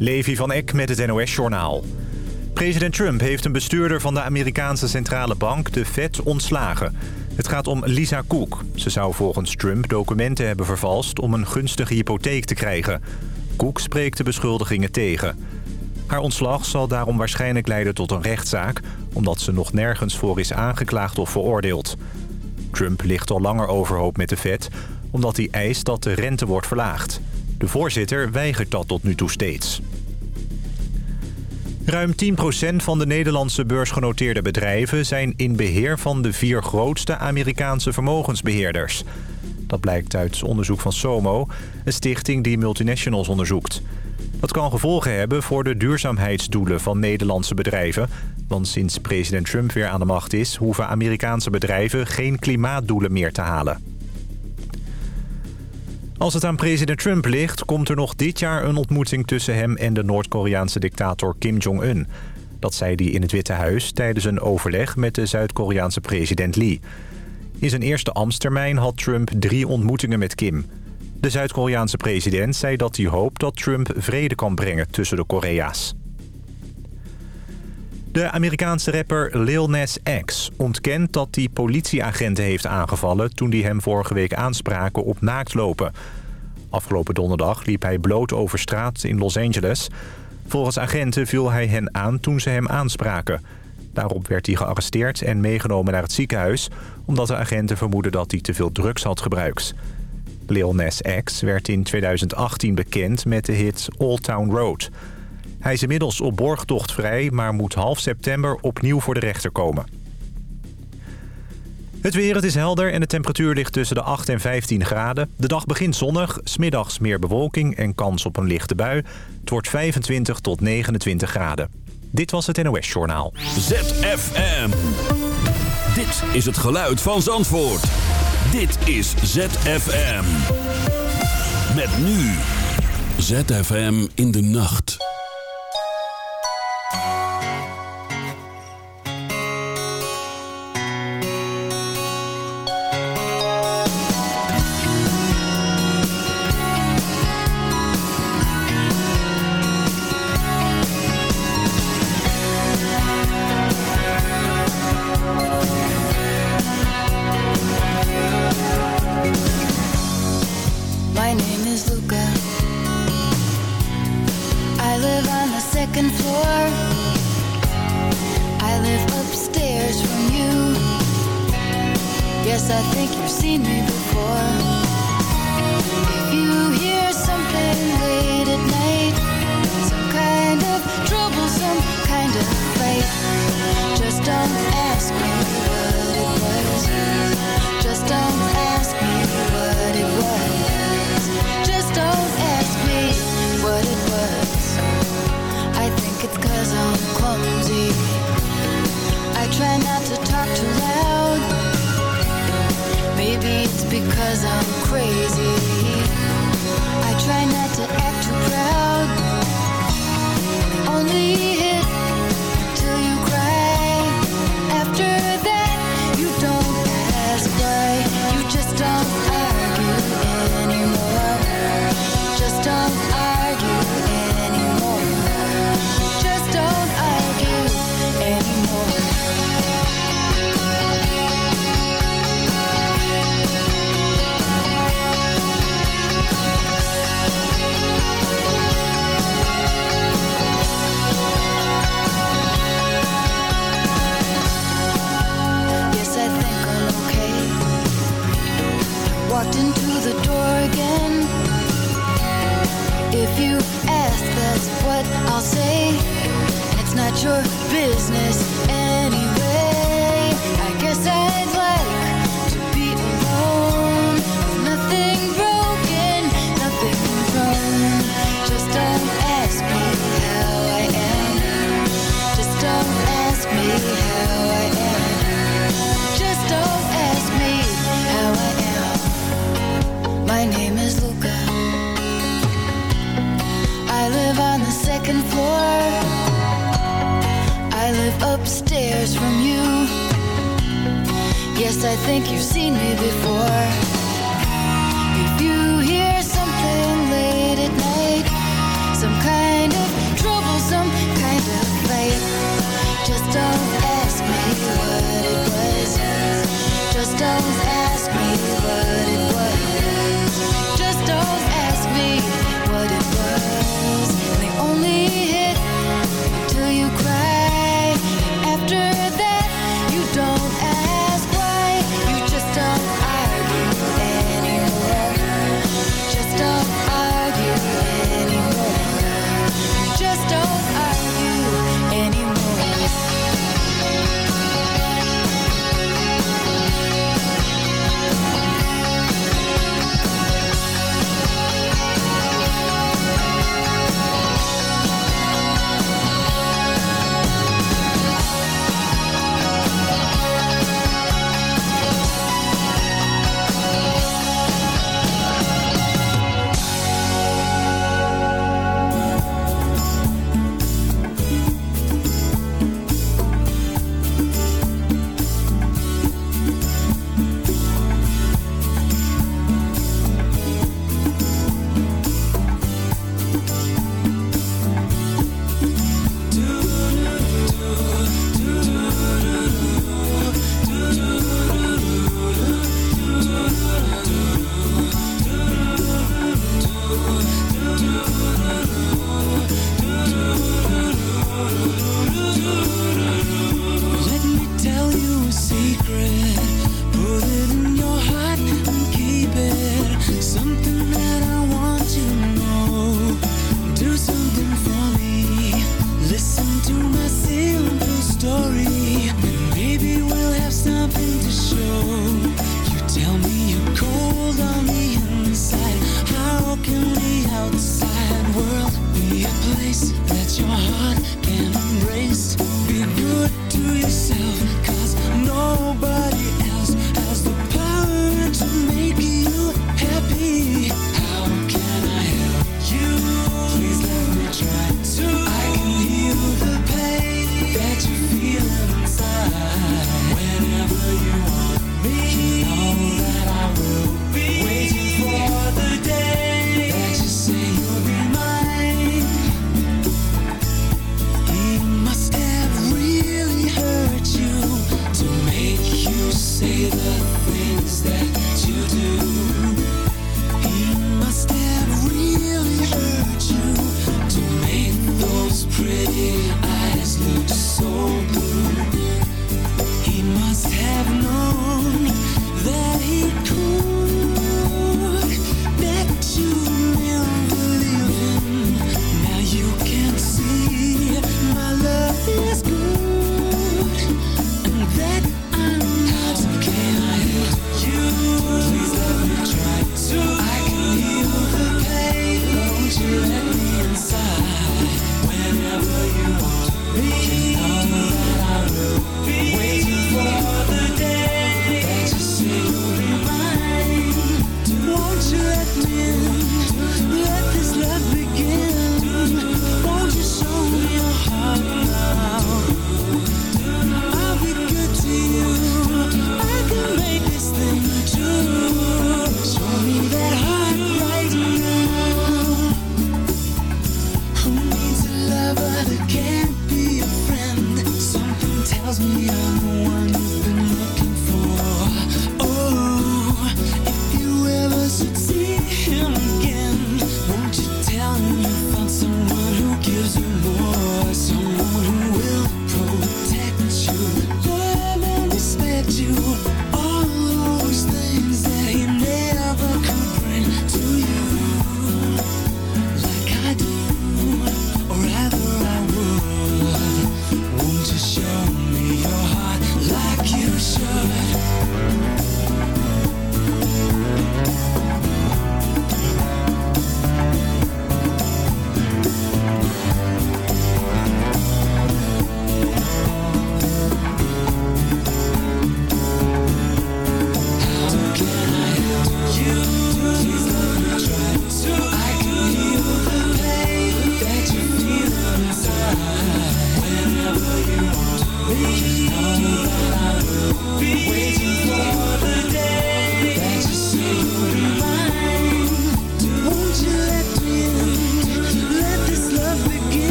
Levi van Eck met het NOS-journaal. President Trump heeft een bestuurder van de Amerikaanse centrale bank, de Fed, ontslagen. Het gaat om Lisa Cook. Ze zou volgens Trump documenten hebben vervalst om een gunstige hypotheek te krijgen. Cook spreekt de beschuldigingen tegen. Haar ontslag zal daarom waarschijnlijk leiden tot een rechtszaak... omdat ze nog nergens voor is aangeklaagd of veroordeeld. Trump ligt al langer overhoop met de Fed... omdat hij eist dat de rente wordt verlaagd. De voorzitter weigert dat tot nu toe steeds. Ruim 10% van de Nederlandse beursgenoteerde bedrijven... zijn in beheer van de vier grootste Amerikaanse vermogensbeheerders. Dat blijkt uit onderzoek van SOMO, een stichting die multinationals onderzoekt. Dat kan gevolgen hebben voor de duurzaamheidsdoelen van Nederlandse bedrijven. Want sinds president Trump weer aan de macht is... hoeven Amerikaanse bedrijven geen klimaatdoelen meer te halen. Als het aan president Trump ligt, komt er nog dit jaar een ontmoeting tussen hem en de Noord-Koreaanse dictator Kim Jong-un. Dat zei hij in het Witte Huis tijdens een overleg met de Zuid-Koreaanse president Lee. In zijn eerste ambtstermijn had Trump drie ontmoetingen met Kim. De Zuid-Koreaanse president zei dat hij hoopt dat Trump vrede kan brengen tussen de Korea's. De Amerikaanse rapper Lil Nas X ontkent dat hij politieagenten heeft aangevallen... toen die hem vorige week aanspraken op naaktlopen. Afgelopen donderdag liep hij bloot over straat in Los Angeles. Volgens agenten viel hij hen aan toen ze hem aanspraken. Daarop werd hij gearresteerd en meegenomen naar het ziekenhuis... omdat de agenten vermoeden dat hij te veel drugs had gebruikt. Lil Nas X werd in 2018 bekend met de hit Old Town Road... Hij is inmiddels op borgtocht vrij, maar moet half september opnieuw voor de rechter komen. Het weer, het is helder en de temperatuur ligt tussen de 8 en 15 graden. De dag begint zonnig, smiddags meer bewolking en kans op een lichte bui. Het wordt 25 tot 29 graden. Dit was het NOS Journaal. ZFM. Dit is het geluid van Zandvoort. Dit is ZFM. Met nu. ZFM in de nacht. Thank you.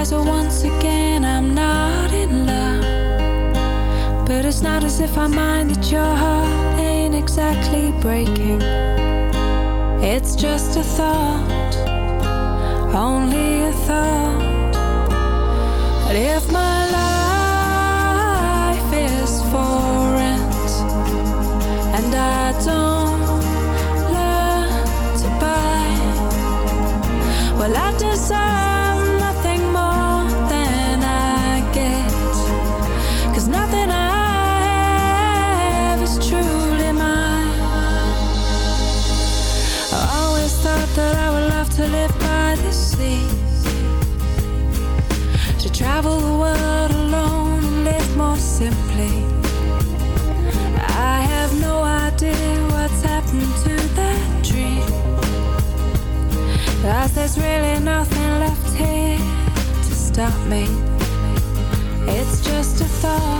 realize that once again I'm not in love. But it's not as if I mind that your heart ain't exactly breaking. It's just a thought, only a thought. But if my life is for rent and I don't learn to buy, well, I deserve. There's really nothing left here to stop me. It's just a thought.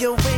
you in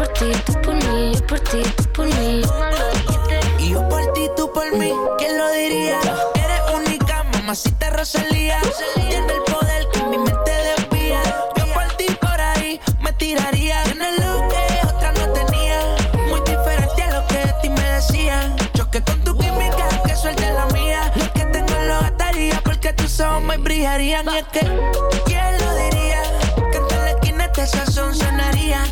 por ti, tú por mí, yo por ti, tú por mí. Y yo por ti, tú por mí. ¿Quién lo diría? Eres única, mamacita Rosalía. Tiene el poder que mi mente desvía. Yo por ti por ahí me tiraría. Tienes lo que otra no tenía. Muy diferente a lo que de ti me decían. Choque con tu química, que suelte la mía. Lo que tengo lo gastaría porque tus ojos me brillarían. Es que, ¿quién lo diría? Que en la esquina este sazón sonaría.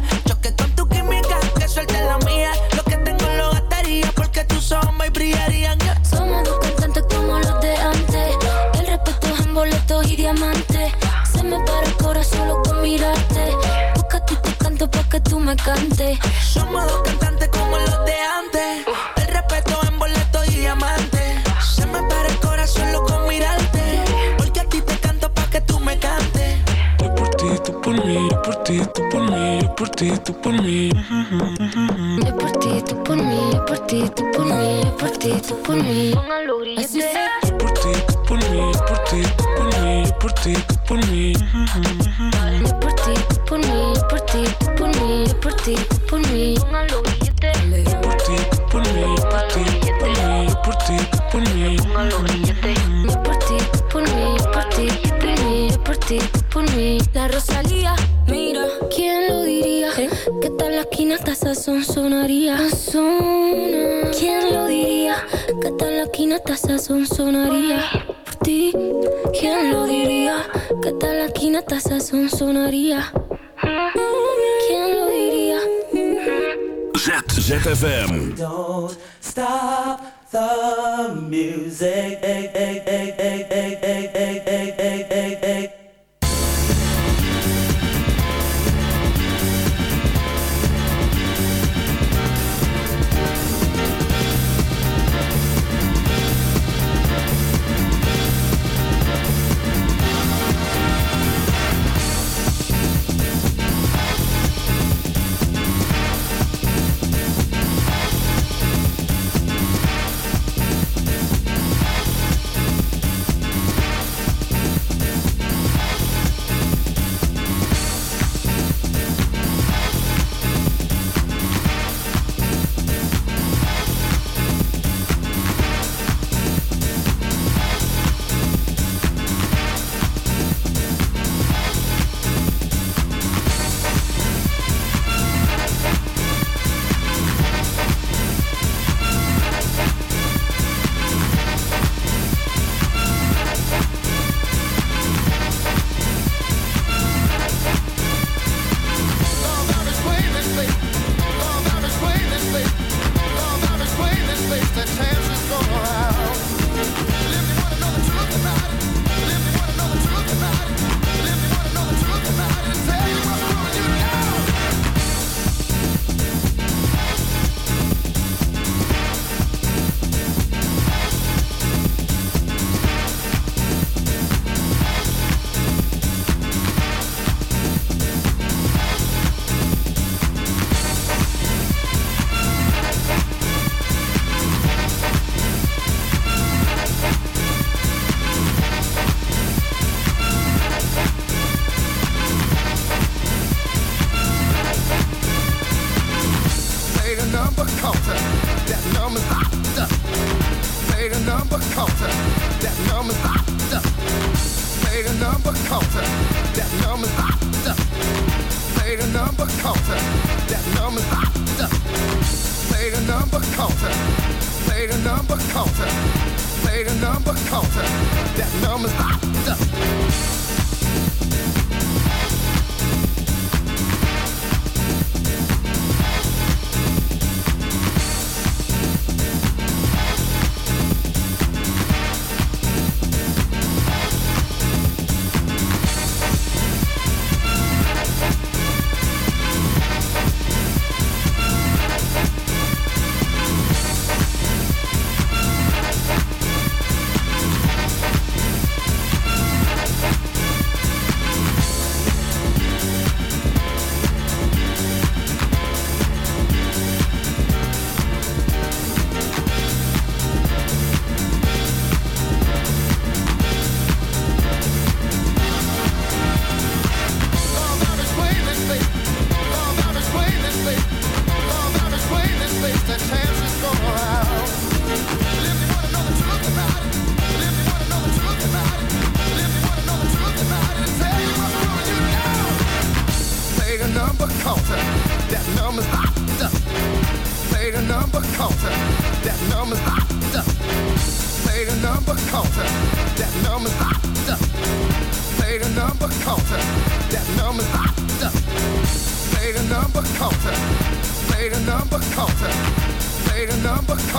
Choque con tu química, que suelte la mía. Lo que tengo lo gastaría porque tus ojos me brillarían. Somos dos cantantes como los de antes. El respeto es en boletos y diamantes. Se me para el corazón solo con mirarte. Porque a ti te canto pa' que tú me cantes. Somos dos cantantes como los de antes. Ti, tú por mí. Yo por ti, tú por mí, yo por ti, tú por mí, yo por ti, tú por mí. Yo por ti, tú por mí, yo por ti, tú por mí, yo por ti, tú por mí. Yo por ti, tú por mí, yo por ti, tú por mí, yo por ti, tú por mí. Esquina hasta sazón sonaría. Sazona. ¿Quién lo diría? Que tal la esquina hasta sazón sonaría. Por ti, ¿quién lo diría? Que tal la esquina hasta sazón sonaría. ¿Quién lo diría? Z, ZFM. Don't stop the music.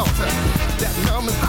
Her. That number's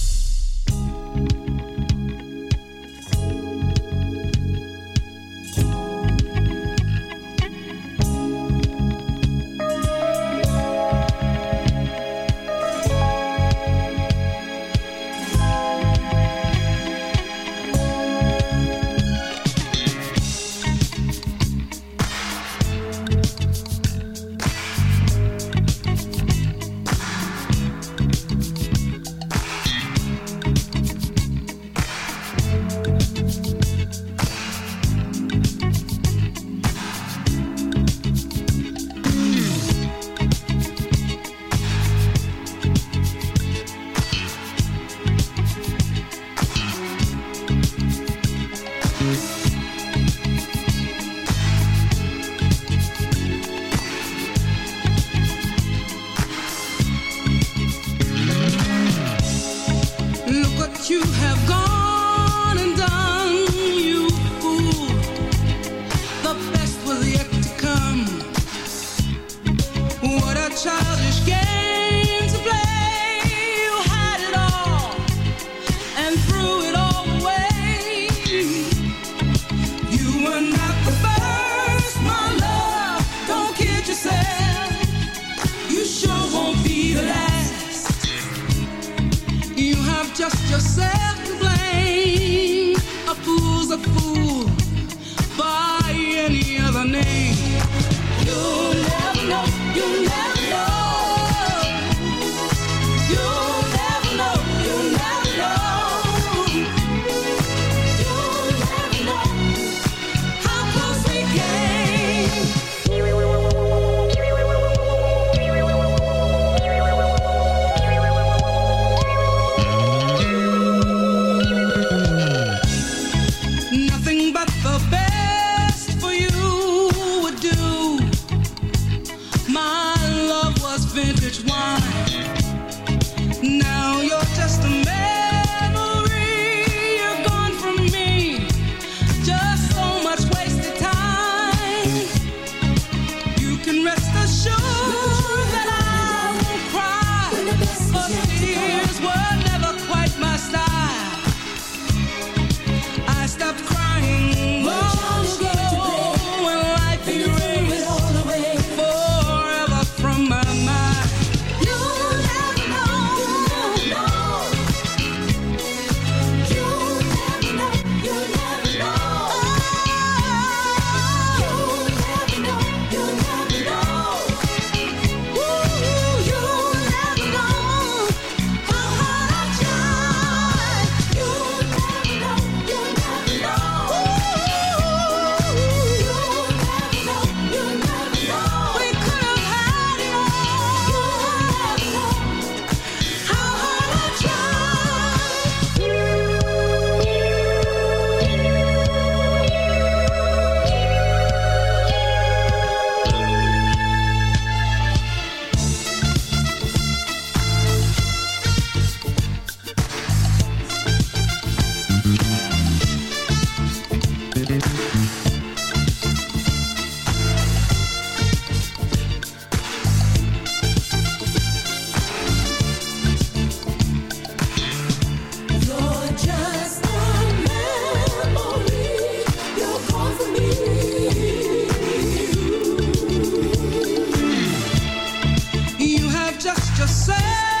just yourself.